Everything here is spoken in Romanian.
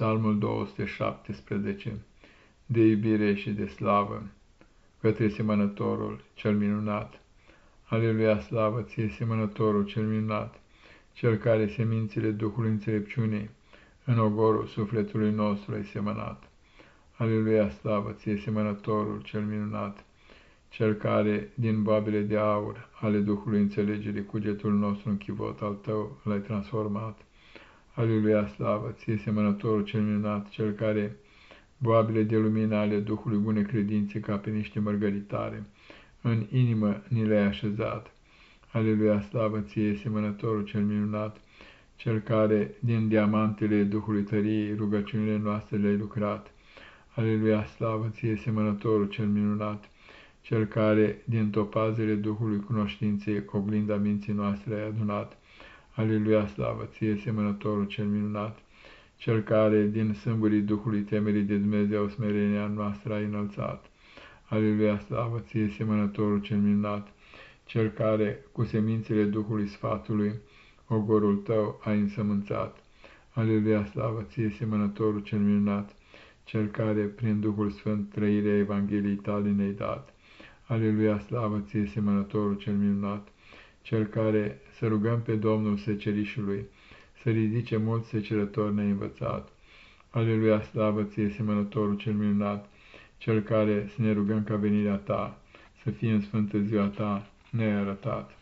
Psalmul 217 De iubire și de slavă către semănătorul cel minunat. Aleluia, slavă ție, semănătorul cel minunat, cel care semințele Duhului înțelepciunii în ogorul sufletului nostru ai semănat. Aleluia, slavă ție, semănătorul cel minunat, cel care din babele de aur ale Duhului înțelegerii cugetul nostru în chivot al tău l-ai transformat. Aleluia, slavă, ție semănătorul cel minunat, cel care boabile de lumină ale Duhului bune credințe ca pe niște mărgăritare, în inimă ni le-ai așezat. Aleluia, slavă, ție semănătorul cel minunat, cel care din diamantele Duhului tăriei rugăciunile noastre le-ai lucrat. Aleluia, slavă, ție semănătorul cel minunat, cel care din topazele Duhului cunoștinței oglinda minții noastre ai adunat. Aleluia, slavă, ție semănătorul cel minunat, cel care din sâmburii Duhului temerii de Dumnezeu smerenia noastră a înălțat. Aleluia, slavă, ție semănătorul cel minunat, cel care cu semințele Duhului Sfatului ogorul tău a însămânțat. Aleluia, slavă, ție semănătorul cel minunat, cel care prin Duhul Sfânt trăirea Evangheliei tale ne-ai dat. Aleluia, slavă, ție semănătorul cel minunat, cel care să rugăm pe Domnul secerișului, să ridice mulți secerători ne învățat. Aleluia, slavă ție, semănătorul cel minunat, cel care să ne rugăm ca venirea ta, să fie în sfântă ziua ta, ne-ai arătat.